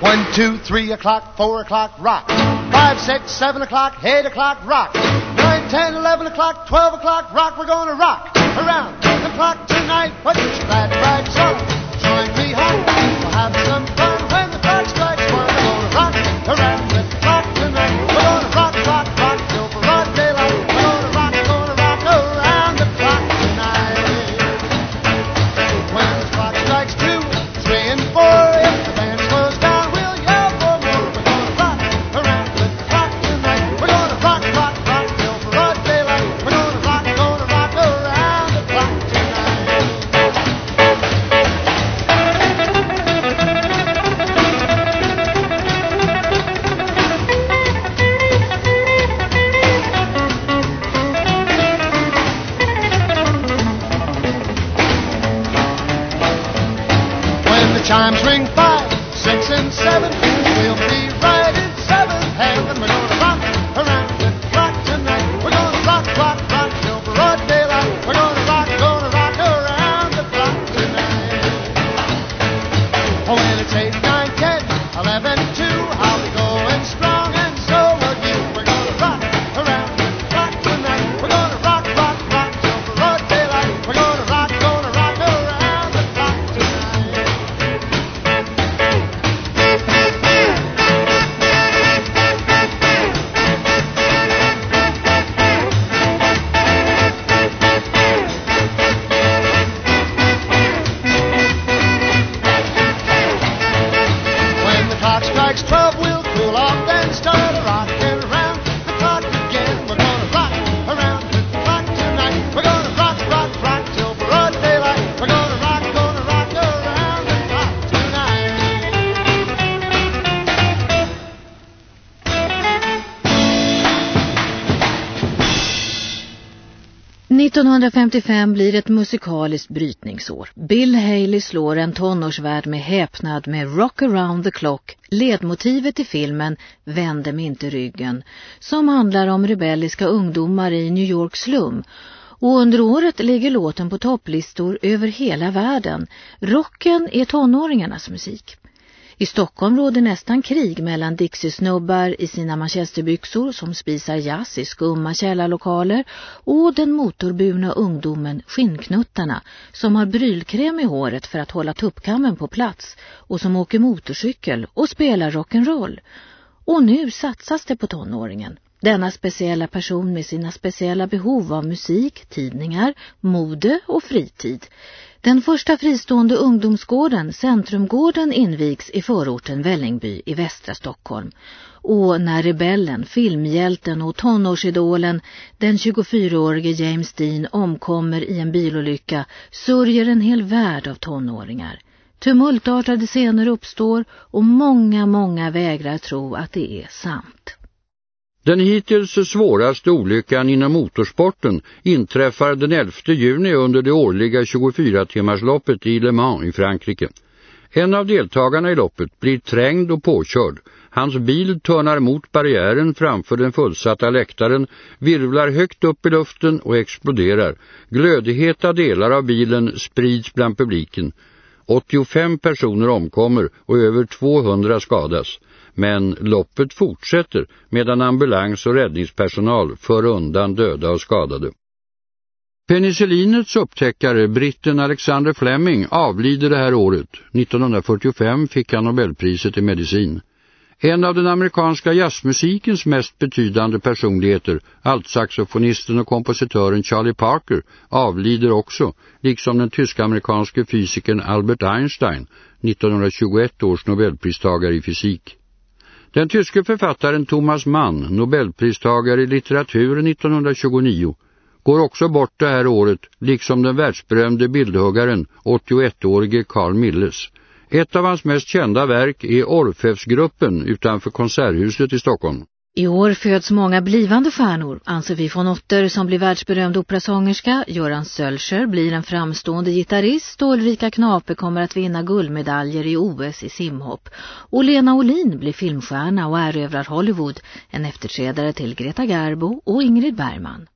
One, two, three o'clock, four o'clock, rock. Five, six, seven o'clock, eight o'clock, rock. Nine, ten, eleven o'clock, twelve o'clock, rock. We're gonna rock around the clock tonight. Put your chimes ring five, six, and seven, we'll be right in seventh heaven. We're gonna rock around the clock tonight. We're gonna rock, rock, rock till broad daylight. We're gonna rock, gonna rock around the clock tonight. Oh, when it's eight, 1955 blir ett musikaliskt brytningsår. Bill Haley slår en tonårsvärld med häpnad med Rock around the clock, ledmotivet i filmen Vände mig inte ryggen, som handlar om rebelliska ungdomar i New Yorks slum. Och under året ligger låten på topplistor över hela världen. Rocken är tonåringarnas musik. I Stockholm råder nästan krig mellan Dixie-snubbar i sina manchesterbyxor som spisar jazz i skumma källarlokaler och den motorburna ungdomen Skinnknuttarna som har brylkräm i håret för att hålla tuppkammen på plats och som åker motorcykel och spelar rock'n'roll. Och nu satsas det på tonåringen. Denna speciella person med sina speciella behov av musik, tidningar, mode och fritid. Den första fristående ungdomsgården, Centrumgården, invigs i förorten Vällingby i västra Stockholm. Och när rebellen, filmhjälten och tonårsidolen, den 24-årige James Dean, omkommer i en bilolycka sörjer en hel värld av tonåringar. Tumultartade scener uppstår och många, många vägrar tro att det är sant. Den hittills svåraste olyckan inom motorsporten inträffar den 11 juni under det årliga 24-timmarsloppet i Le Mans i Frankrike. En av deltagarna i loppet blir trängd och påkörd. Hans bil törnar mot barriären framför den fullsatta läktaren, virvlar högt upp i luften och exploderar. Glödheta delar av bilen sprids bland publiken. 85 personer omkommer och över 200 skadas. Men loppet fortsätter medan ambulans och räddningspersonal för undan döda och skadade. Penicillinets upptäckare, britten Alexander Fleming, avlider det här året. 1945 fick han Nobelpriset i medicin. En av den amerikanska jazzmusikens mest betydande personligheter, altsaxofonisten och kompositören Charlie Parker, avlider också, liksom den tysk-amerikanske fysikern Albert Einstein, 1921 års Nobelpristagare i fysik. Den tyske författaren Thomas Mann, Nobelpristagare i litteratur 1929, går också bort det här året, liksom den världsberömde bildhuggaren, 81-årige Carl Milles. Ett av hans mest kända verk är Orfeusgruppen utanför Konserthuset i Stockholm. I år föds många blivande stjärnor, anser vi von Otter som blir världsberömd operasångerska, Göran Sölscher blir en framstående gitarrist och Ulrika Knape kommer att vinna guldmedaljer i OS i simhopp. Och Lena Olin blir filmstjärna och erövrar Hollywood, en efterträdare till Greta Garbo och Ingrid Bergman.